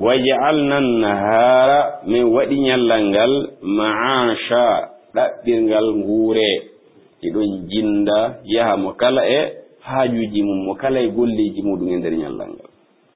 waja'alna an-nahara min waɗi ñallal ngal ma'asha ɗaɓɓirngal nguure. Iɗon jinda yaha mo kala e haajuji mum mo kala e golleji muɗum e nder ñallal ngal.